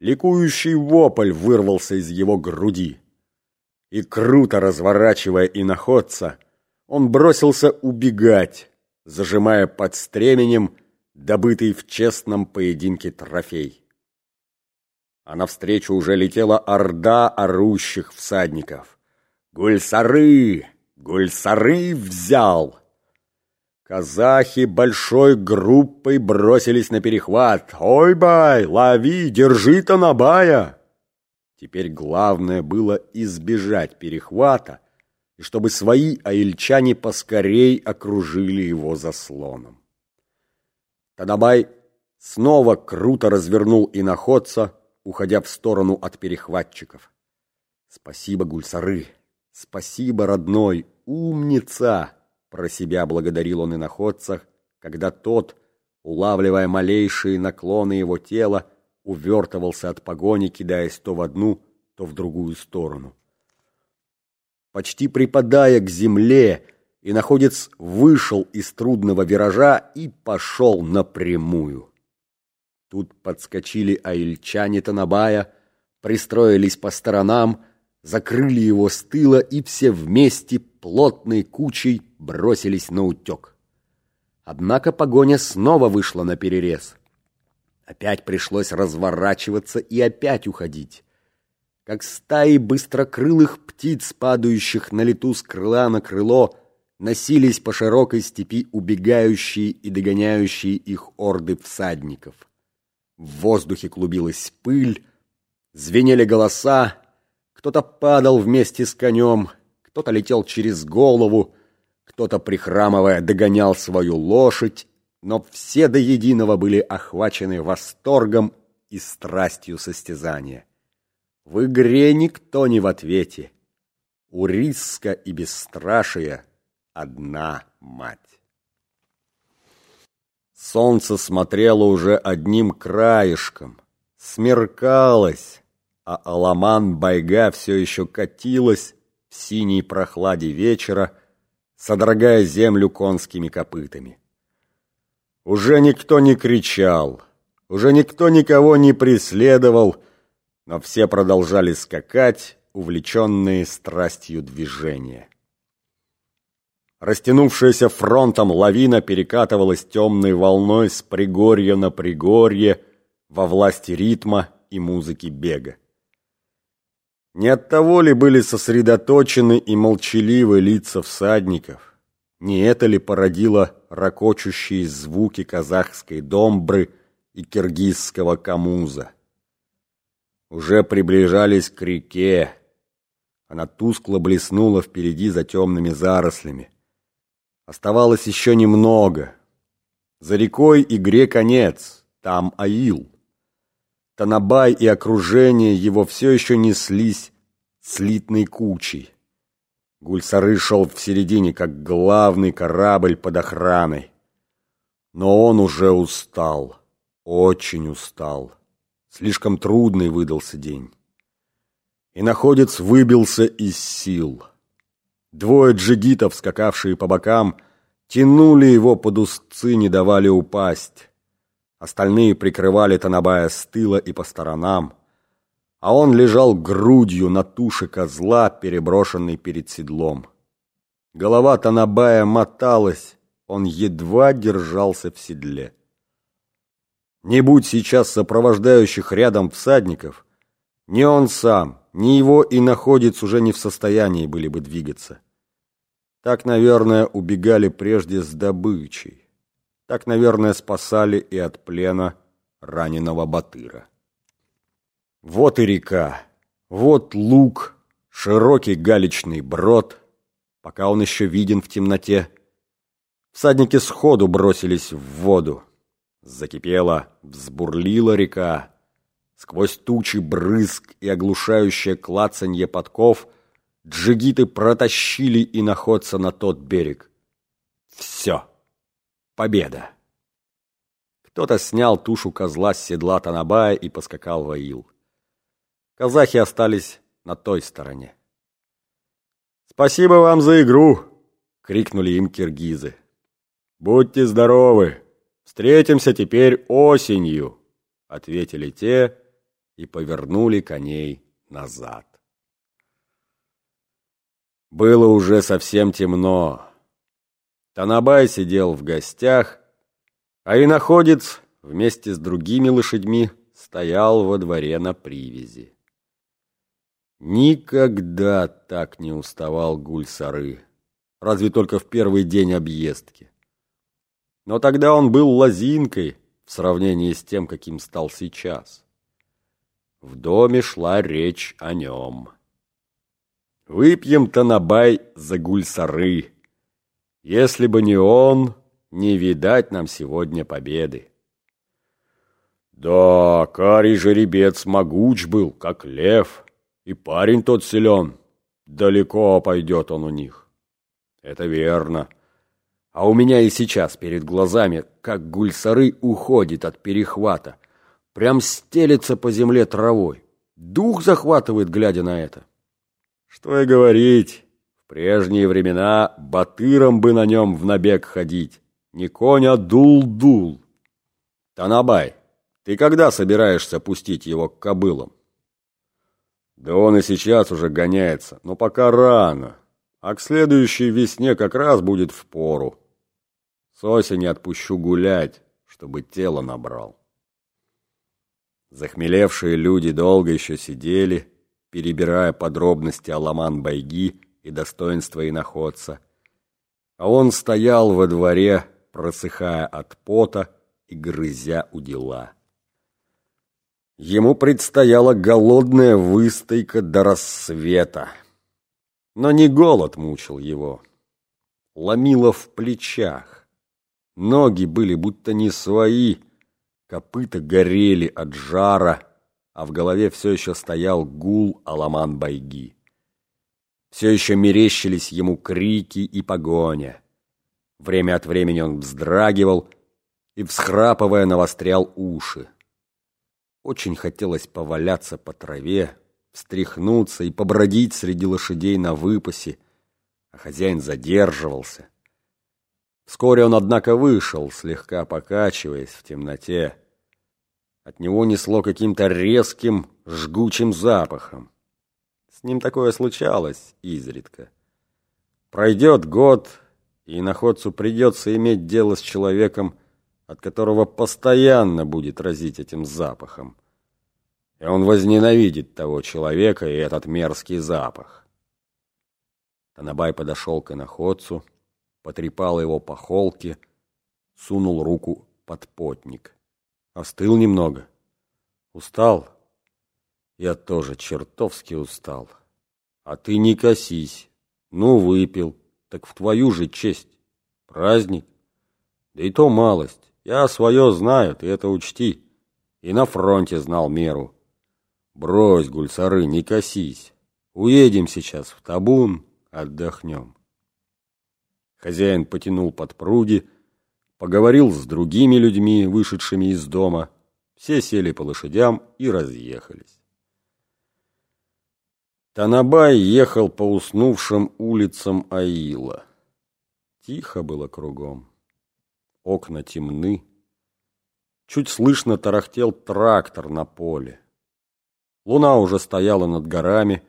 Ликующий вопль вырвался из его груди. И круто разворачивая иноходца, он бросился убегать, зажимая под стременем добытый в честном поединке трофей. А навстречу уже летела орда орущих всадников. «Гульсары! Гульсары взял!» Казахи большой группой бросились на перехват. «Ой-бай! Лови! Держи Танабая!» Теперь главное было избежать перехвата, и чтобы свои аильчане поскорей окружили его заслоном. Танабай снова круто развернул иноходца, уходя в сторону от перехватчиков. «Спасибо, Гульсары! Спасибо, родной! Умница!» Про себя благодарил он и находцах, когда тот, улавливая малейшие наклоны его тела, увертывался от погони, кидаясь то в одну, то в другую сторону. Почти припадая к земле, и находец вышел из трудного виража и пошел напрямую. Тут подскочили аильчане Танабая, пристроились по сторонам, закрыли его с тыла и все вместе плотной кучей бросились на утек. Однако погоня снова вышла на перерез. Опять пришлось разворачиваться и опять уходить. Как стаи быстрокрылых птиц, падающих на лету с крыла на крыло, носились по широкой степи убегающие и догоняющие их орды всадников. В воздухе клубилась пыль, звенели голоса, кто-то падал вместе с конем, кто-то летел через голову, кто-то, прихрамывая, догонял свою лошадь, но все до единого были охвачены восторгом и страстью состязания. В игре никто не в ответе. У риска и бесстрашия одна мать. Солнце смотрело уже одним краешком, смеркалось, а Аламан-Байга все еще катилась в синей прохладе вечера, содрогая землю конскими копытами. Уже никто не кричал, уже никто никого не преследовал, но все продолжали скакать, увлеченные страстью движения. Растянувшаяся фронтом лавина перекатывалась темной волной с пригорья на пригорье во власти ритма и музыки бега. Не от того ли были сосредоточены и молчаливы лица всадников? Не это ли породило ракочущие звуки казахской домбры и киргизского камуза? Уже приближались к реке. Она тускло блеснула впереди за темными зарослями. Оставалось еще немного. За рекой игре конец, там Аил. Танабай и окружение его все еще неслись слитной кучей. Гульсары шел в середине, как главный корабль под охраной. Но он уже устал, очень устал. Слишком трудный выдался день. И находец выбился из сил. Двое джигитов, скакавшие по бокам, тянули его под узцы, не давали упасть. Остальные прикрывали Танабая с тыла и по сторонам, а он лежал грудью на туше козла, переброшенной перед седлом. Голова Танабая моталась, он едва держался в седле. Не будь сейчас сопровождающих рядом всадников, ни он сам, ни его и находец уже не в состоянии были бы двигаться. Так, наверное, убегали прежде с добычей. Так, наверное, спасали и от плена раненого Батыра. Вот и река, вот луг, широкий галечный брод, пока он еще виден в темноте. Всадники сходу бросились в воду. Закипела, взбурлила река. Сквозь тучи брызг и оглушающее клацанье подков джигиты протащили и находца на тот берег. Все. Победа! Кто-то снял тушу козла с седла Танабая и поскакал в Аил. Казахи остались на той стороне. «Спасибо вам за игру!» — крикнули им киргизы. «Будьте здоровы! Встретимся теперь осенью!» — ответили те и повернули коней назад. Было уже совсем темно. Танабай сидел в гостях, а иноходец вместе с другими лошадьми стоял во дворе на привязи. Никогда так не уставал Гульсары, разве только в первый день объездки. Но тогда он был лозинкой в сравнении с тем, каким стал сейчас. В доме шла речь о нем. Выпьем Танабай за Гульсары. Если бы не он, не видать нам сегодня победы. Да, карий жеребец могуч был, как лев, и парень тот силен. Далеко пойдет он у них. Это верно. А у меня и сейчас перед глазами, как гульсары уходит от перехвата. Прям стелется по земле травой. Дух захватывает, глядя на это. Что и говорить, прежние времена батыром бы на нем в набег ходить. Не конь, а дул-дул. Танабай, ты когда собираешься пустить его к кобылам? Да он и сейчас уже гоняется, но пока рано. А к следующей весне как раз будет в пору. С осени отпущу гулять, чтобы тело набрал. Захмелевшие люди долго еще сидели, перебирая подробности Аламан-Байги и достоинства иноходца. А он стоял во дворе, просыхая от пота и грызя у дела. Ему предстояла голодная выстойка до рассвета. Но не голод мучил его. Ломило в плечах. Ноги были будто не свои, копыта горели от жара, а в голове все еще стоял гул Аламан-Байги. Все еще мерещились ему крики и погоня. Время от времени он вздрагивал и, всхрапывая, навострял уши. Очень хотелось поваляться по траве, встряхнуться и побродить среди лошадей на выпасе, а хозяин задерживался. Вскоре он, однако, вышел, слегка покачиваясь в темноте. От него несло каким-то резким, жгучим запахом. С ним такое случалось изредка. Пройдет год, и находцу придется иметь дело с человеком, от которого постоянно будет разить этим запахом. И он возненавидит того человека и этот мерзкий запах. Танабай подошел к иноходцу, потрепал его по холке, сунул руку под потник. Остыл немного. Устал? Я тоже чертовски устал. А ты не косись. Ну, выпил. Так в твою же честь. Праздник. Да и то малость. Я свое знаю, ты это учти. И на фронте знал меру. Брось, гульсары, не косись. Уедем сейчас в табун, отдохнем. Хозяин потянул под пруги, поговорил с другими людьми, вышедшими из дома. Все сели по лошадям и разъехались. Танабай ехал по уснувшим улицам Аила. Тихо было кругом окна темны. Чуть слышно тарахтел трактор на поле. Луна уже стояла над горами,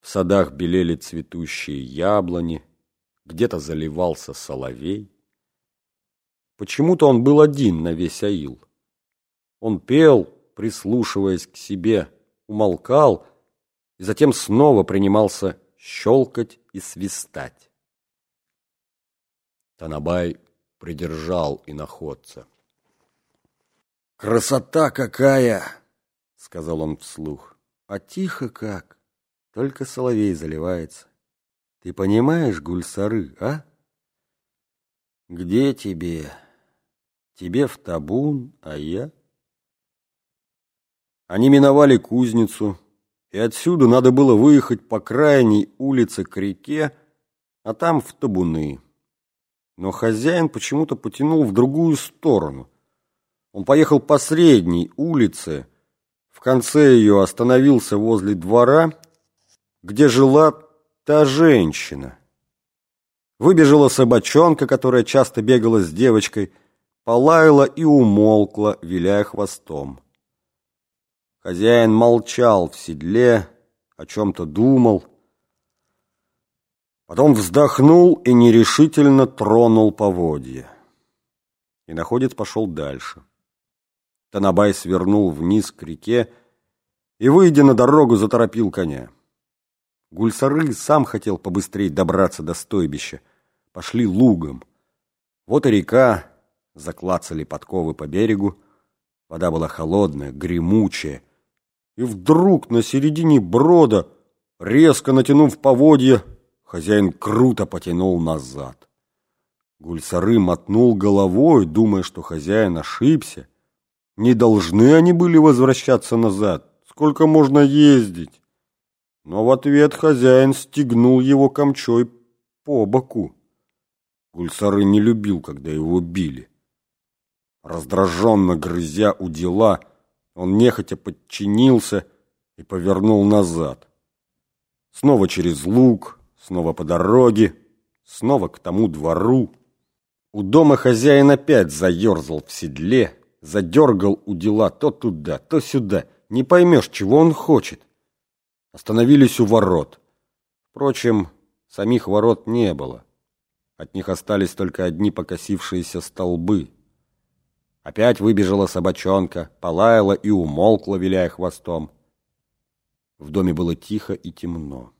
в садах белели цветущие яблони, где-то заливался соловей. Почему-то он был один на весь аил. Он пел, прислушиваясь к себе, умолкал и затем снова принимался щелкать и свистать. Танабай придержал иноходца. «Красота какая!» — сказал он вслух. «А тихо как! Только соловей заливается. Ты понимаешь, гульсары, а?» «Где тебе? Тебе в табун, а я...» Они миновали кузницу, и отсюда надо было выехать по крайней улице к реке, а там в табуны но хозяин почему-то потянул в другую сторону. Он поехал по средней улице, в конце ее остановился возле двора, где жила та женщина. Выбежала собачонка, которая часто бегала с девочкой, полаяла и умолкла, виляя хвостом. Хозяин молчал в седле, о чем-то думал. Потом вздохнул и нерешительно тронул поводья. И находец пошел дальше. Танабай свернул вниз к реке и, выйдя на дорогу, заторопил коня. Гульсары сам хотел побыстрее добраться до стойбища. Пошли лугом. Вот и река, заклацали подковы по берегу. Вода была холодная, гремучая. И вдруг на середине брода, резко натянув поводья, хозяин круто потянул назад. Гульсары мотнул головой, думая, что хозяин ошибся. Не должны они были возвращаться назад. Сколько можно ездить? Но в ответ хозяин стегнул его камчой по боку. Гульсары не любил, когда его били. Раздраженно грызя у дела, он нехотя подчинился и повернул назад. Снова через луг, снова по дороге, снова к тому двору. У дома хозяин опять заерзал в седле, задергал у дела то туда, то сюда. Не поймешь, чего он хочет. Остановились у ворот. Впрочем, самих ворот не было. От них остались только одни покосившиеся столбы. Опять выбежала собачонка, полаяла и умолкла, виляя хвостом. В доме было тихо и темно.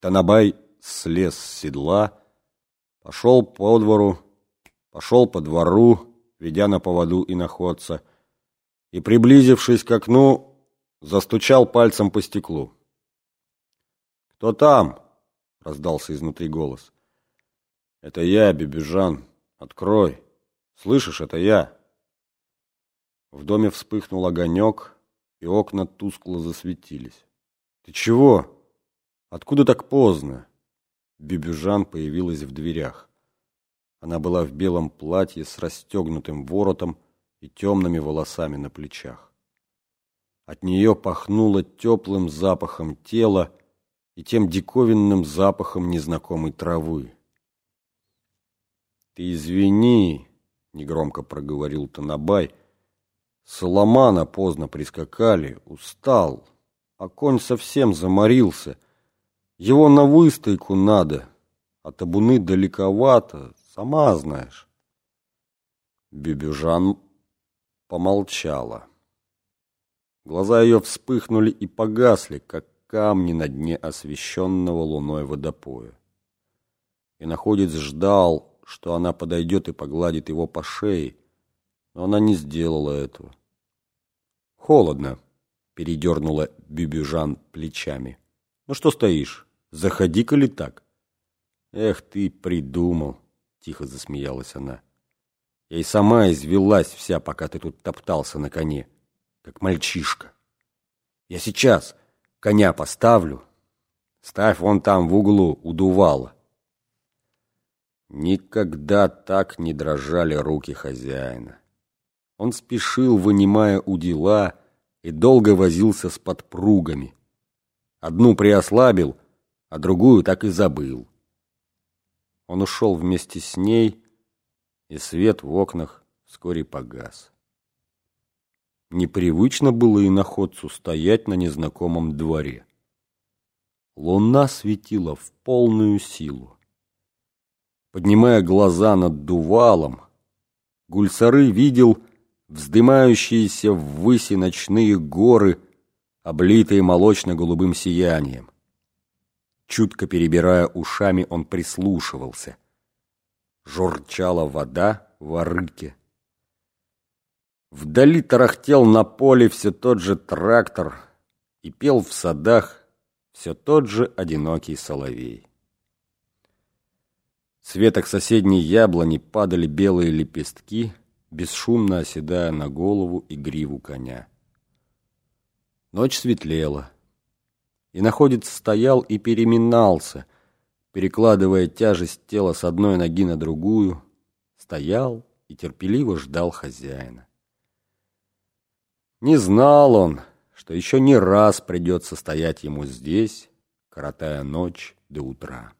Танабай слез с седла, пошел по двору, пошел по двору, ведя на поводу и находца, и, приблизившись к окну, застучал пальцем по стеклу. «Кто там?» — раздался изнутри голос. «Это я, Бибижан. Открой!» Слышишь, это я. В доме вспыхнул огонек, и окна тускло засветились. Ты чего? Откуда так поздно? Бибюжан появилась в дверях. Она была в белом платье с расстегнутым воротом и темными волосами на плечах. От нее пахнуло теплым запахом тела и тем диковинным запахом незнакомой травы. «Ты извини», — негромко проговорил Танабай. Соломана поздно прискакали, устал, а конь совсем заморился. Его на выстойку надо, а табуны далековато, сама знаешь. Бибюжан помолчала. Глаза ее вспыхнули и погасли, как камни на дне освещенного луной водопоя. И находец ждал, что она подойдет и погладит его по шее, но она не сделала этого. «Холодно», — передернула Бюбюжан плечами. «Ну что стоишь? Заходи-ка ли так?» «Эх ты, придумал!» — тихо засмеялась она. «Я и сама извелась вся, пока ты тут топтался на коне, как мальчишка. Я сейчас коня поставлю. Ставь вон там в углу, удувало. Никогда так не дрожали руки хозяина. Он спешил, вынимая удила, и долго возился с подпругами. Одну приослабил, а другую так и забыл. Он ушел вместе с ней, и свет в окнах вскоре погас. Непривычно было и находцу стоять на незнакомом дворе. Луна светила в полную силу. Поднимая глаза над дувалом, Гульсары видел вздымающиеся ввыси ночные горы, облитые молочно-голубым сиянием. Чутко перебирая ушами, он прислушивался. Журчала вода в арыке. Вдали тарахтел на поле все тот же трактор и пел в садах все тот же одинокий соловей. С веток соседней яблони падали белые лепестки, бесшумно оседая на голову и гриву коня. Ночь светлела, и находец стоял и переминался, перекладывая тяжесть тела с одной ноги на другую, стоял и терпеливо ждал хозяина. Не знал он, что еще не раз придется стоять ему здесь, коротая ночь до утра.